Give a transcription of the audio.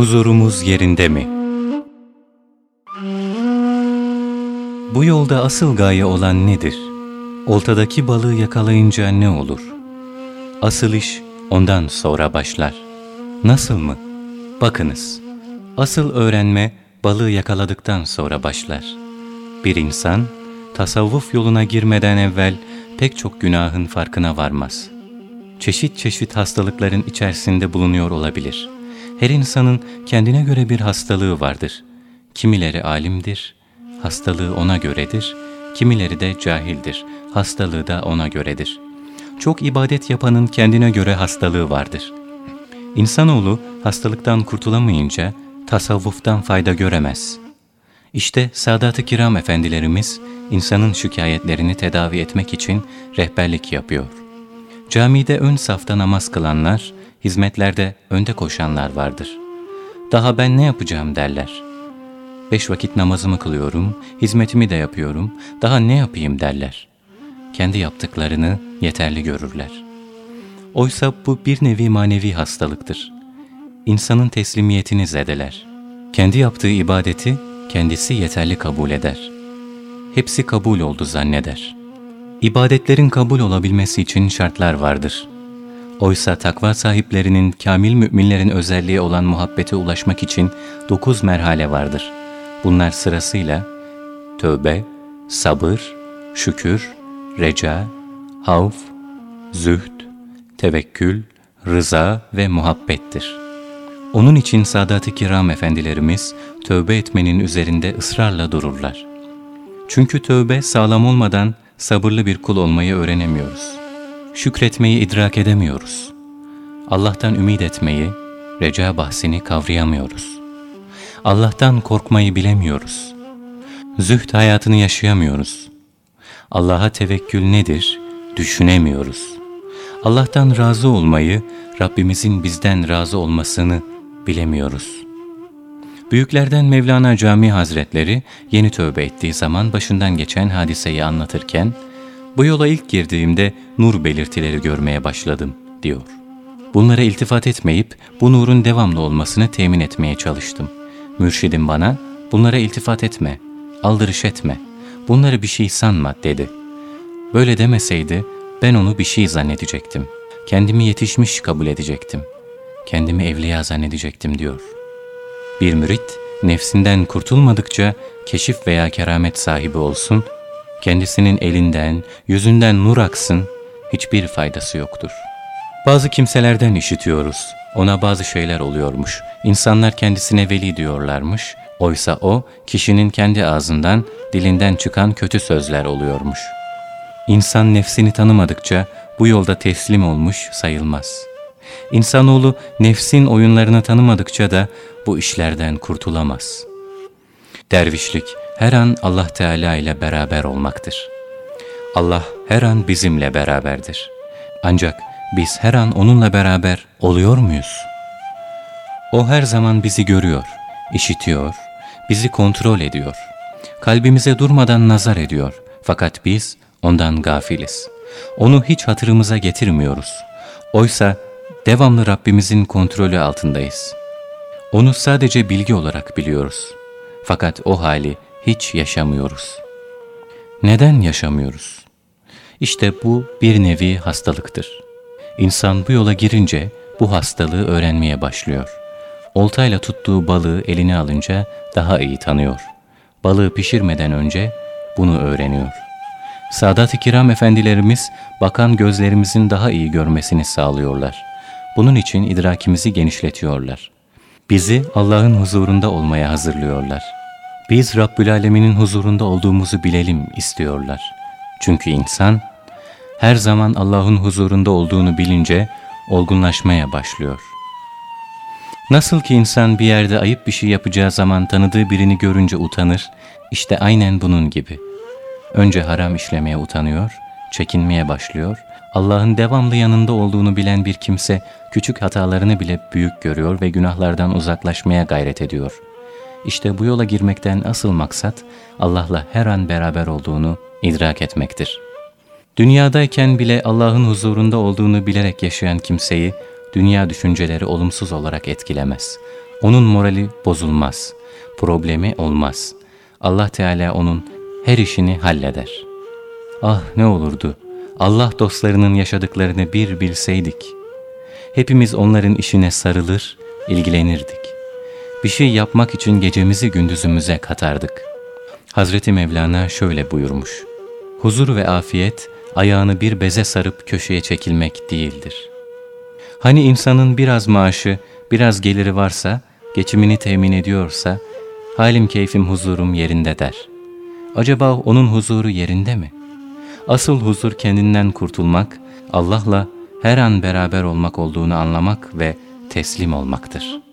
Huzurumuz yerinde mi? Bu yolda asıl gaye olan nedir? Oltadaki balığı yakalayınca ne olur? Asıl iş ondan sonra başlar. Nasıl mı? Bakınız, asıl öğrenme balığı yakaladıktan sonra başlar. Bir insan, tasavvuf yoluna girmeden evvel pek çok günahın farkına varmaz. Çeşit çeşit hastalıkların içerisinde bulunuyor olabilir. Her insanın kendine göre bir hastalığı vardır. Kimileri alimdir, hastalığı ona göredir, kimileri de cahildir, hastalığı da ona göredir. Çok ibadet yapanın kendine göre hastalığı vardır. İnsanoğlu hastalıktan kurtulamayınca tasavvuftan fayda göremez. İşte Sadat-ı Kiram efendilerimiz insanın şikayetlerini tedavi etmek için rehberlik yapıyor. Camide ön safta namaz kılanlar, hizmetlerde önde koşanlar vardır. Daha ben ne yapacağım derler. Beş vakit namazımı kılıyorum, hizmetimi de yapıyorum, daha ne yapayım derler. Kendi yaptıklarını yeterli görürler. Oysa bu bir nevi manevi hastalıktır. İnsanın teslimiyetini zedeler. Kendi yaptığı ibadeti kendisi yeterli kabul eder. Hepsi kabul oldu zanneder. İbadetlerin kabul olabilmesi için şartlar vardır. Oysa takva sahiplerinin, kamil müminlerin özelliği olan muhabbete ulaşmak için dokuz merhale vardır. Bunlar sırasıyla tövbe, sabır, şükür, reca, havf, zühd, tevekkül, rıza ve muhabbettir. Onun için Sadat-ı Kiram efendilerimiz tövbe etmenin üzerinde ısrarla dururlar. Çünkü tövbe sağlam olmadan sabırlı bir kul olmayı öğrenemiyoruz. Şükretmeyi idrak edemiyoruz. Allah'tan ümit etmeyi, reca bahsini kavrayamıyoruz. Allah'tan korkmayı bilemiyoruz. Zühd hayatını yaşayamıyoruz. Allah'a tevekkül nedir düşünemiyoruz. Allah'tan razı olmayı, Rabbimizin bizden razı olmasını bilemiyoruz. Büyüklerden Mevlana Cami Hazretleri yeni tövbe ettiği zaman başından geçen hadiseyi anlatırken, bu yola ilk girdiğimde nur belirtileri görmeye başladım, diyor. Bunlara iltifat etmeyip bu nurun devamlı olmasını temin etmeye çalıştım. Mürşidim bana, bunlara iltifat etme, aldırış etme, bunları bir şey sanma dedi. Böyle demeseydi ben onu bir şey zannedecektim. Kendimi yetişmiş kabul edecektim. Kendimi evliya zannedecektim diyor. Bir mürit nefsinden kurtulmadıkça keşif veya keramet sahibi olsun, kendisinin elinden, yüzünden nur aksın, hiçbir faydası yoktur. Bazı kimselerden işitiyoruz. Ona bazı şeyler oluyormuş. İnsanlar kendisine veli diyorlarmış. Oysa o, kişinin kendi ağzından, dilinden çıkan kötü sözler oluyormuş. İnsan nefsini tanımadıkça bu yolda teslim olmuş sayılmaz. İnsanoğlu nefsin oyunlarını tanımadıkça da bu işlerden kurtulamaz. Dervişlik her an Allah Teala ile beraber olmaktır. Allah her an bizimle beraberdir. Ancak biz her an onunla beraber oluyor muyuz? O her zaman bizi görüyor, işitiyor, bizi kontrol ediyor. Kalbimize durmadan nazar ediyor. Fakat biz ondan gafiliz. Onu hiç hatırımıza getirmiyoruz. Oysa devamlı Rabbimizin kontrolü altındayız. Onu sadece bilgi olarak biliyoruz. Fakat o hali hiç yaşamıyoruz. Neden yaşamıyoruz? İşte bu bir nevi hastalıktır. İnsan bu yola girince bu hastalığı öğrenmeye başlıyor. Oltayla tuttuğu balığı eline alınca daha iyi tanıyor. Balığı pişirmeden önce bunu öğreniyor. Sadat-ı Kiram efendilerimiz bakan gözlerimizin daha iyi görmesini sağlıyorlar. Bunun için idrakimizi genişletiyorlar. Bizi Allah'ın huzurunda olmaya hazırlıyorlar. Biz Rabbül Alemin'in huzurunda olduğumuzu bilelim istiyorlar. Çünkü insan her zaman Allah'ın huzurunda olduğunu bilince olgunlaşmaya başlıyor. Nasıl ki insan bir yerde ayıp bir şey yapacağı zaman tanıdığı birini görünce utanır, işte aynen bunun gibi. Önce haram işlemeye utanıyor, çekinmeye başlıyor. Allah'ın devamlı yanında olduğunu bilen bir kimse küçük hatalarını bile büyük görüyor ve günahlardan uzaklaşmaya gayret ediyor. İşte bu yola girmekten asıl maksat Allah'la her an beraber olduğunu idrak etmektir.'' Dünyadayken bile Allah'ın huzurunda olduğunu bilerek yaşayan kimseyi dünya düşünceleri olumsuz olarak etkilemez. Onun morali bozulmaz, problemi olmaz. Allah Teala onun her işini halleder. Ah ne olurdu, Allah dostlarının yaşadıklarını bir bilseydik. Hepimiz onların işine sarılır, ilgilenirdik. Bir şey yapmak için gecemizi gündüzümüze katardık. Hazreti Mevlana şöyle buyurmuş. Huzur ve afiyet ayağını bir beze sarıp köşeye çekilmek değildir. Hani insanın biraz maaşı, biraz geliri varsa, geçimini temin ediyorsa, halim keyfim huzurum yerinde der. Acaba onun huzuru yerinde mi? Asıl huzur kendinden kurtulmak, Allah'la her an beraber olmak olduğunu anlamak ve teslim olmaktır.''